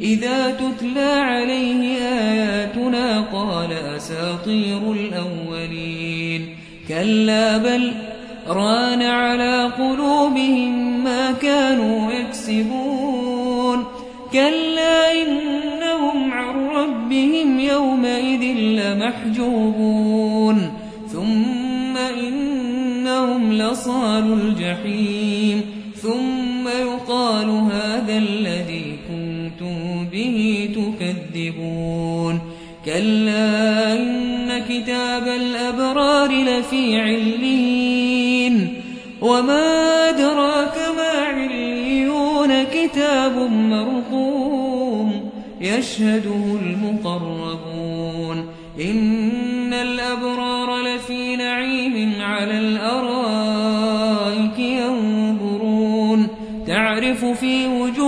إذا تتلى عليه آياتنا قال أساطير الأولين. كلا بل ران على قلوبهم ما كانوا يكسبون. كلا إنهم عن ربهم يومئذ لمحجوبون. ثم إنهم لصال الجحيم. ثم يقال هذا الذي به تكذبون كلا إن كتاب الأبرار لفي علين وما أدراك ما عليون كتاب مرقوم يشهده المقربون إن الأبرار لفي نعيم على الأرائك ينظرون تعرف في وجوههم